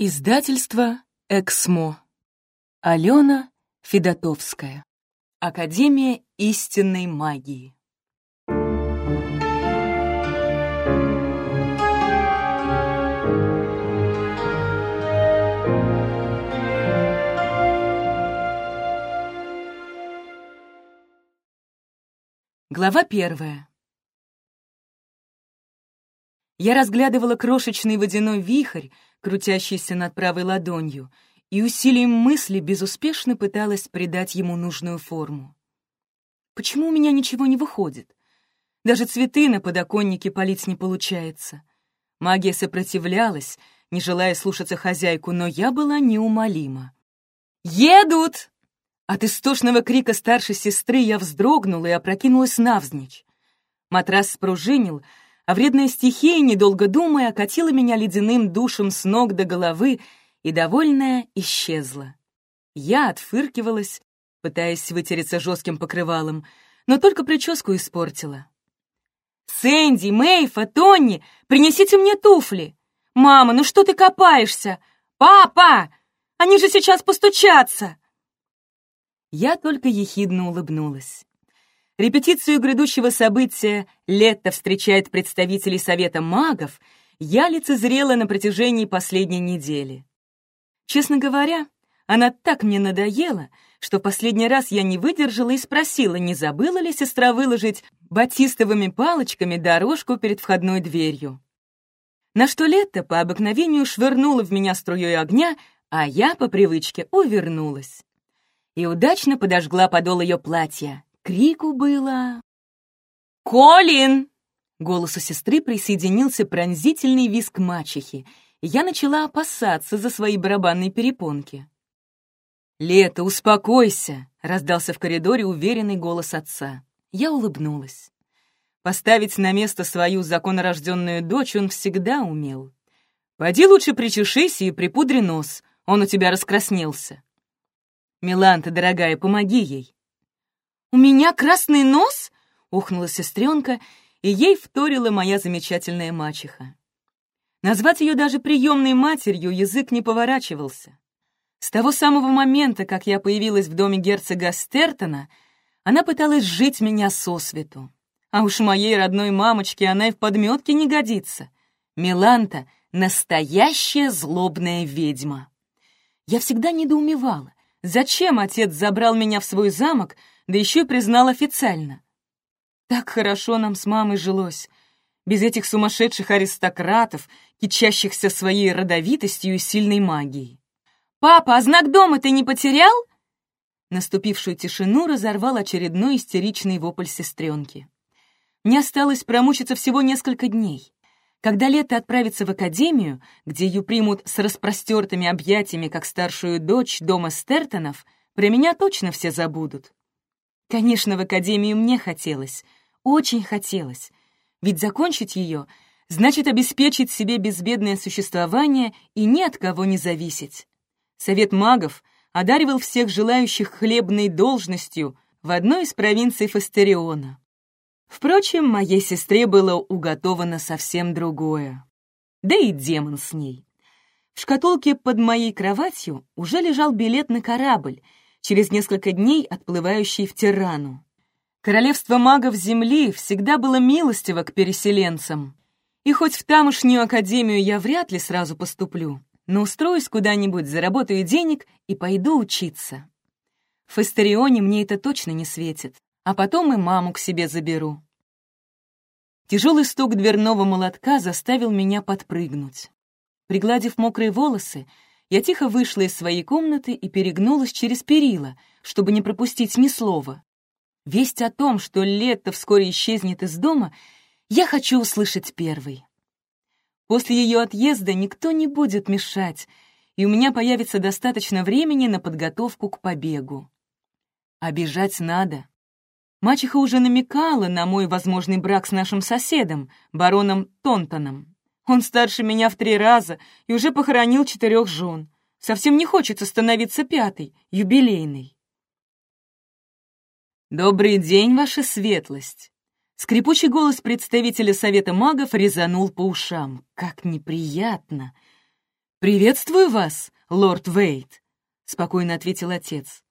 Издательство «Эксмо». Алена Федотовская. Академия истинной магии. Глава первая. Я разглядывала крошечный водяной вихрь, крутящийся над правой ладонью, и усилием мысли безуспешно пыталась придать ему нужную форму. Почему у меня ничего не выходит? Даже цветы на подоконнике полить не получается. Магия сопротивлялась, не желая слушаться хозяйку, но я была неумолима. «Едут!» От истошного крика старшей сестры я вздрогнула и опрокинулась навзничь. Матрас спружинил, а вредная стихия, недолго думая, окатила меня ледяным душем с ног до головы и, довольная, исчезла. Я отфыркивалась, пытаясь вытереться жестким покрывалом, но только прическу испортила. «Сэнди, Мэйфа, Тонни, принесите мне туфли! Мама, ну что ты копаешься? Папа! Они же сейчас постучатся!» Я только ехидно улыбнулась. Репетицию грядущего события «Лето встречает представителей Совета магов» я лицезрела на протяжении последней недели. Честно говоря, она так мне надоела, что последний раз я не выдержала и спросила, не забыла ли сестра выложить батистовыми палочками дорожку перед входной дверью. На что Лето по обыкновению швырнула в меня струей огня, а я по привычке увернулась. И удачно подожгла подол ее платья. Крику было... «Колин!» Голосу сестры присоединился пронзительный визг мачехи, я начала опасаться за свои барабанные перепонки. «Лето, успокойся!» — раздался в коридоре уверенный голос отца. Я улыбнулась. Поставить на место свою законорожденную дочь он всегда умел. «Пойди лучше причешись и припудри нос, он у тебя раскраснелся». «Миланта, дорогая, помоги ей. «У меня красный нос?» — ухнула сестренка, и ей вторила моя замечательная мачеха. Назвать ее даже приемной матерью язык не поворачивался. С того самого момента, как я появилась в доме герцога Стертона, она пыталась жить меня сосвету. А уж моей родной мамочке она и в подметке не годится. Миланта — настоящая злобная ведьма. Я всегда недоумевала, зачем отец забрал меня в свой замок, да еще и признал официально. Так хорошо нам с мамой жилось, без этих сумасшедших аристократов, кичащихся своей родовитостью и сильной магией. «Папа, а знак дома ты не потерял?» Наступившую тишину разорвал очередной истеричный вопль сестренки. Мне осталось промучиться всего несколько дней. Когда лето отправится в академию, где ее примут с распростертыми объятиями, как старшую дочь дома Стертонов, про меня точно все забудут. Конечно, в академию мне хотелось, очень хотелось, ведь закончить ее значит обеспечить себе безбедное существование и ни от кого не зависеть. Совет магов одаривал всех желающих хлебной должностью в одной из провинций Фастериона. Впрочем, моей сестре было уготовано совсем другое. Да и демон с ней. В шкатулке под моей кроватью уже лежал билет на корабль — через несколько дней отплывающий в Тирану. Королевство магов Земли всегда было милостиво к переселенцам. И хоть в тамошнюю академию я вряд ли сразу поступлю, но устроюсь куда-нибудь, заработаю денег и пойду учиться. В Эстерионе мне это точно не светит, а потом и маму к себе заберу. Тяжелый стук дверного молотка заставил меня подпрыгнуть. Пригладив мокрые волосы, я тихо вышла из своей комнаты и перегнулась через перила, чтобы не пропустить ни слова. Весть о том, что лето вскоре исчезнет из дома, я хочу услышать первой. После ее отъезда никто не будет мешать, и у меня появится достаточно времени на подготовку к побегу. Обижать надо. Мачеха уже намекала на мой возможный брак с нашим соседом, бароном Тонтоном. Он старше меня в три раза и уже похоронил четырех жен. Совсем не хочется становиться пятой, юбилейной. «Добрый день, ваша светлость!» Скрипучий голос представителя Совета магов резанул по ушам. «Как неприятно!» «Приветствую вас, лорд Вейт», — спокойно ответил отец.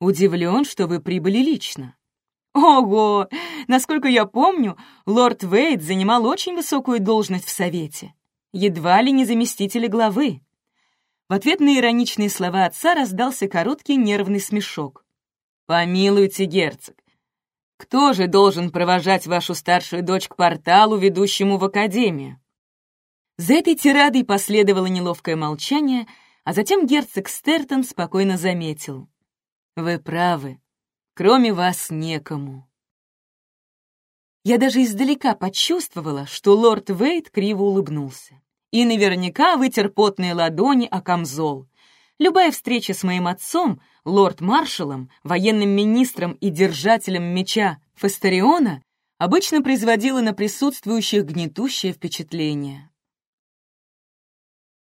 «Удивлен, что вы прибыли лично». «Ого! Насколько я помню, лорд Вейт занимал очень высокую должность в Совете. Едва ли не заместитель главы». В ответ на ироничные слова отца раздался короткий нервный смешок. «Помилуйте, герцог, кто же должен провожать вашу старшую дочь к порталу, ведущему в академию?» За этой тирадой последовало неловкое молчание, а затем герцог Стертон спокойно заметил. «Вы правы. Кроме вас некому». Я даже издалека почувствовала, что лорд Вейт криво улыбнулся. И наверняка вытер потные ладони о камзол. Любая встреча с моим отцом, лорд-маршалом, военным министром и держателем меча Фастериона обычно производила на присутствующих гнетущее впечатление.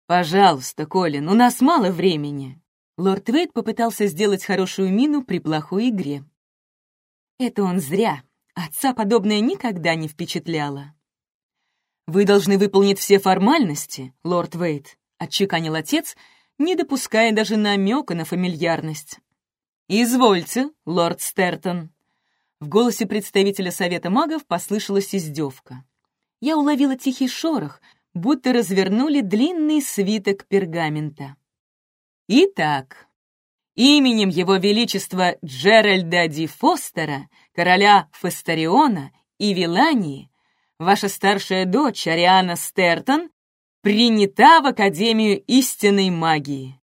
«Пожалуйста, Колин, у нас мало времени». Лорд Вейт попытался сделать хорошую мину при плохой игре. Это он зря. Отца подобное никогда не впечатляло. «Вы должны выполнить все формальности, лорд Вейт», — отчеканил отец, не допуская даже намека на фамильярность. «Извольте, лорд Стертон». В голосе представителя Совета магов послышалась издевка. Я уловила тихий шорох — будто развернули длинный свиток пергамента. Итак, именем Его Величества Джеральда Ди Фостера, короля Фестариона и Вилании, ваша старшая дочь Ариана Стертон принята в Академию истинной магии.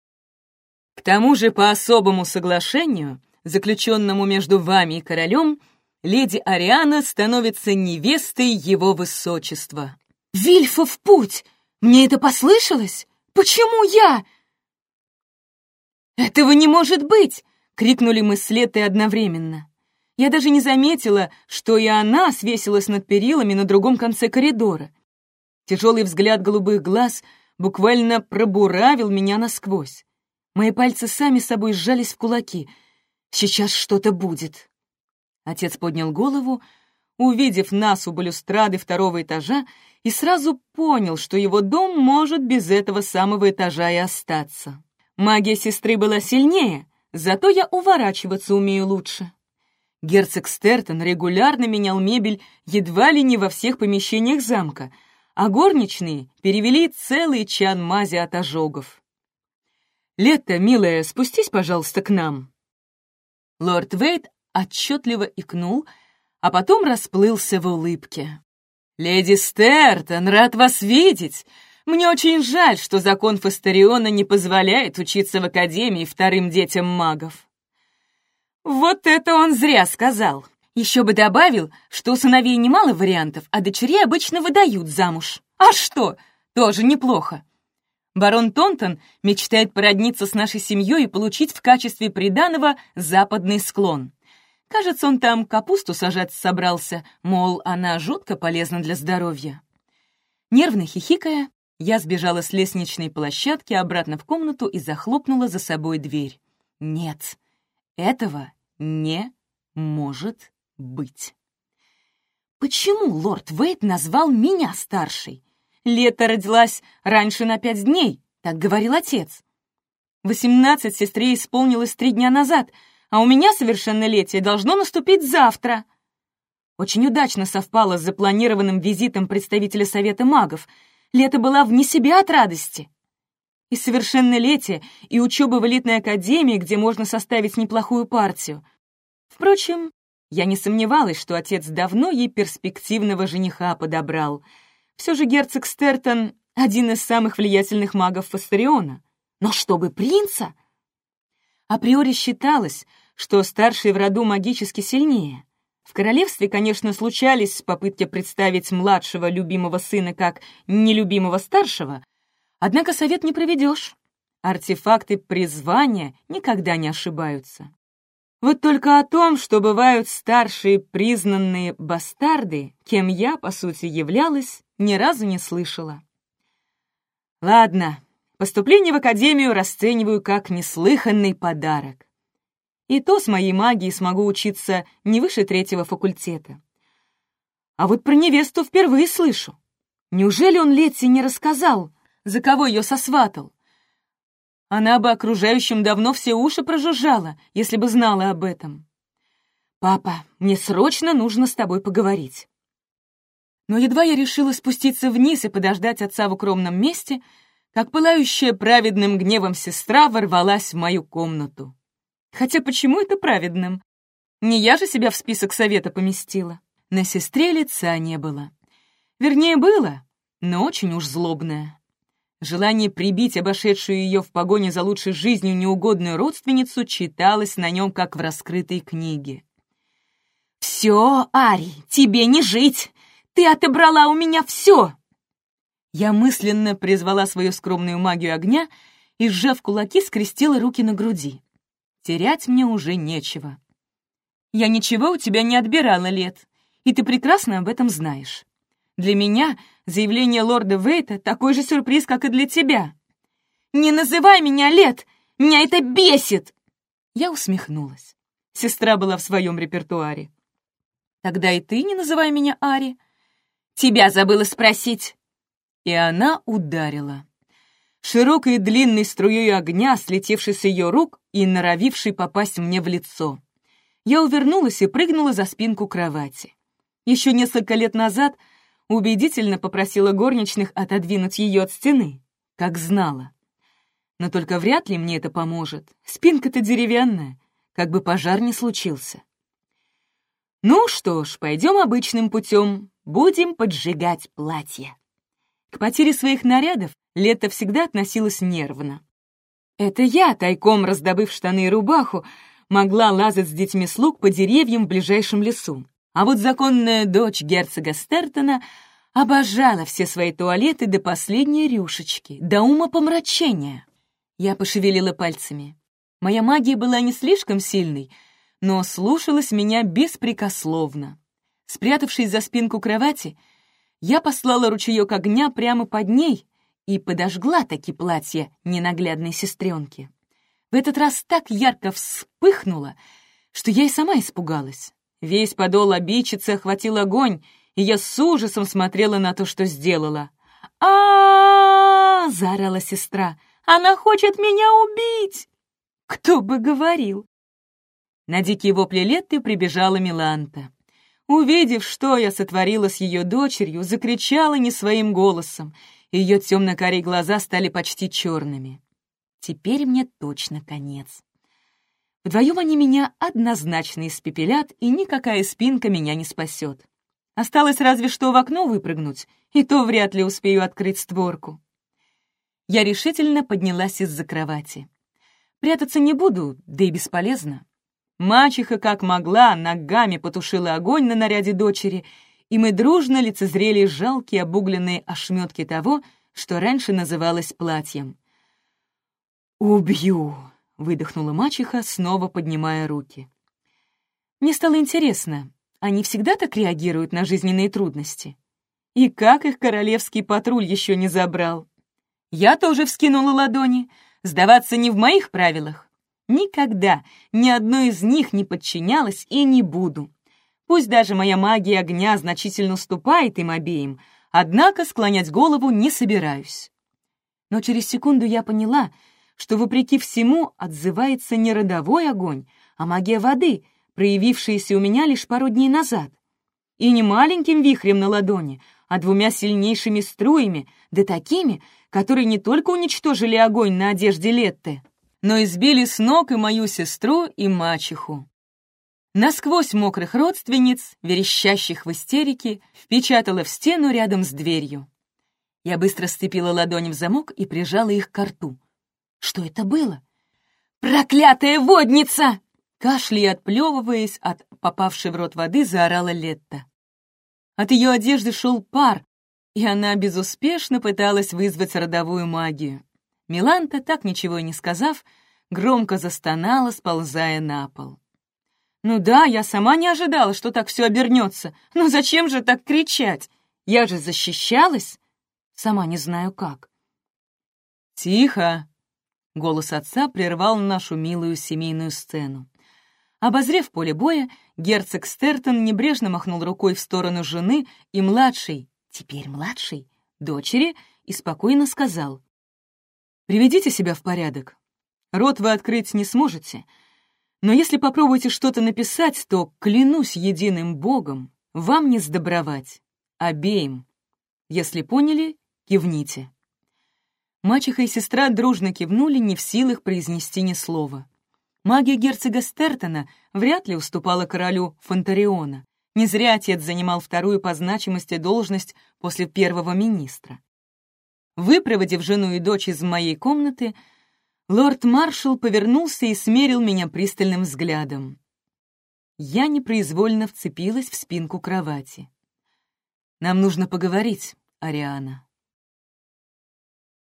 К тому же по особому соглашению, заключенному между вами и королем, леди Ариана становится невестой его высочества. Вильфа в путь! Мне это послышалось? Почему я?» «Этого не может быть!» — крикнули мы с Летой одновременно. Я даже не заметила, что и она свесилась над перилами на другом конце коридора. Тяжелый взгляд голубых глаз буквально пробуравил меня насквозь. Мои пальцы сами собой сжались в кулаки. «Сейчас что-то будет!» Отец поднял голову, увидев нас у балюстрады второго этажа, и сразу понял, что его дом может без этого самого этажа и остаться. Магия сестры была сильнее, зато я уворачиваться умею лучше. Герцог Стертон регулярно менял мебель едва ли не во всех помещениях замка, а горничные перевели целый чан мази от ожогов. «Лето, милая, спустись, пожалуйста, к нам». Лорд Вейт отчетливо икнул, а потом расплылся в улыбке. «Леди Стертон, рад вас видеть! Мне очень жаль, что закон Фастериона не позволяет учиться в Академии вторым детям магов». Вот это он зря сказал. Еще бы добавил, что у сыновей немало вариантов, а дочерей обычно выдают замуж. А что? Тоже неплохо. Барон Тонтон мечтает породниться с нашей семьей и получить в качестве приданого западный склон. Кажется, он там капусту сажать собрался, мол, она жутко полезна для здоровья. Нервно хихикая, я сбежала с лестничной площадки обратно в комнату и захлопнула за собой дверь. Нет, этого не может быть. Почему лорд Вейт назвал меня старшей? Лето родилась раньше на пять дней, так говорил отец. Восемнадцать сестре исполнилось три дня назад — а у меня совершеннолетие должно наступить завтра. Очень удачно совпало с запланированным визитом представителя Совета магов. Лето была вне себя от радости. И совершеннолетие, и учеба в элитной академии, где можно составить неплохую партию. Впрочем, я не сомневалась, что отец давно ей перспективного жениха подобрал. Все же герцог Стертон — один из самых влиятельных магов Фастериона. Но чтобы принца? Априори считалось, что старший в роду магически сильнее. В королевстве, конечно, случались попытки представить младшего любимого сына как нелюбимого старшего, однако совет не проведешь. Артефакты призвания никогда не ошибаются. Вот только о том, что бывают старшие признанные бастарды, кем я, по сути, являлась, ни разу не слышала. Ладно, поступление в академию расцениваю как неслыханный подарок. И то с моей магией смогу учиться не выше третьего факультета. А вот про невесту впервые слышу. Неужели он Летти не рассказал? за кого ее сосватал. Она бы окружающим давно все уши прожужжала, если бы знала об этом. «Папа, мне срочно нужно с тобой поговорить». Но едва я решила спуститься вниз и подождать отца в укромном месте, как пылающая праведным гневом сестра ворвалась в мою комнату. Хотя почему это праведным? Не я же себя в список совета поместила. На сестре лица не было. Вернее, было, но очень уж злобное. Желание прибить обошедшую ее в погоне за лучшей жизнью неугодную родственницу читалось на нем, как в раскрытой книге. «Все, Ари, тебе не жить! Ты отобрала у меня все!» Я мысленно призвала свою скромную магию огня и, сжав кулаки, скрестила руки на груди. Терять мне уже нечего. Я ничего у тебя не отбирала, Лет, и ты прекрасно об этом знаешь. Для меня заявление лорда Вейта такой же сюрприз, как и для тебя. «Не называй меня Лет! Меня это бесит!» Я усмехнулась. Сестра была в своем репертуаре. «Тогда и ты не называй меня Ари». «Тебя забыла спросить». И она ударила. Широкой и длинной струей огня, слетевшей с ее рук и норовившей попасть мне в лицо. Я увернулась и прыгнула за спинку кровати. Еще несколько лет назад — убедительно попросила горничных отодвинуть ее от стены, как знала. Но только вряд ли мне это поможет. Спинка-то деревянная, как бы пожар не случился. Ну что ж, пойдем обычным путем, будем поджигать платье. К потере своих нарядов лето всегда относилась нервно. Это я, тайком раздобыв штаны и рубаху, могла лазать с детьми слуг по деревьям в ближайшем лесу. А вот законная дочь герцога Стертона обожала все свои туалеты до последней рюшечки, до ума помрачения. Я пошевелила пальцами. Моя магия была не слишком сильной, но слушалась меня беспрекословно. Спрятавшись за спинку кровати, я послала ручеек огня прямо под ней и подожгла таки платье ненаглядной сестренки. В этот раз так ярко вспыхнуло, что я и сама испугалась. Весь подол обидчицы охватил огонь, и я с ужасом смотрела на то, что сделала. а, заорала сестра. «Она хочет меня убить!» «Кто бы говорил!» На дикие вопли Летты прибежала Миланта. Увидев, что я сотворила с ее дочерью, закричала не своим голосом. Ее темно-карие глаза стали почти черными. Теперь мне точно конец. Вдвоем они меня однозначно испепелят, и никакая спинка меня не спасет. Осталось разве что в окно выпрыгнуть, и то вряд ли успею открыть створку. Я решительно поднялась из-за кровати. Прятаться не буду, да и бесполезно. Мачеха, как могла, ногами потушила огонь на наряде дочери, и мы дружно лицезрели жалкие обугленные ошметки того, что раньше называлось платьем. «Убью!» — выдохнула мачеха, снова поднимая руки. Мне стало интересно, они всегда так реагируют на жизненные трудности? И как их королевский патруль еще не забрал? Я тоже вскинула ладони. Сдаваться не в моих правилах. Никогда ни одной из них не подчинялась и не буду. Пусть даже моя магия огня значительно уступает им обеим, однако склонять голову не собираюсь. Но через секунду я поняла — что, вопреки всему, отзывается не родовой огонь, а магия воды, проявившаяся у меня лишь пару дней назад. И не маленьким вихрем на ладони, а двумя сильнейшими струями, да такими, которые не только уничтожили огонь на одежде Летты, но и сбили с ног и мою сестру, и мачеху. Насквозь мокрых родственниц, верещащих в истерике, впечатала в стену рядом с дверью. Я быстро сцепила ладони в замок и прижала их к рту. Что это было? «Проклятая водница!» Кашляя, отплевываясь от попавшей в рот воды, заорала Летта. От ее одежды шел пар, и она безуспешно пыталась вызвать родовую магию. Миланта, так ничего и не сказав, громко застонала, сползая на пол. «Ну да, я сама не ожидала, что так все обернется. Но зачем же так кричать? Я же защищалась. Сама не знаю как». «Тихо!» Голос отца прервал нашу милую семейную сцену. Обозрев поле боя, герцог Стертон небрежно махнул рукой в сторону жены и младшей, теперь младшей, дочери и спокойно сказал. «Приведите себя в порядок. Рот вы открыть не сможете, но если попробуете что-то написать, то, клянусь единым Богом, вам не сдобровать. Обеим. Если поняли, кивните». Мачеха и сестра дружно кивнули, не в силах произнести ни слова. Магия герцога Стертона вряд ли уступала королю Фонтариона. Не зря отец занимал вторую по значимости должность после первого министра. Выпроводив жену и дочь из моей комнаты, лорд-маршал повернулся и смерил меня пристальным взглядом. Я непроизвольно вцепилась в спинку кровати. «Нам нужно поговорить, Ариана».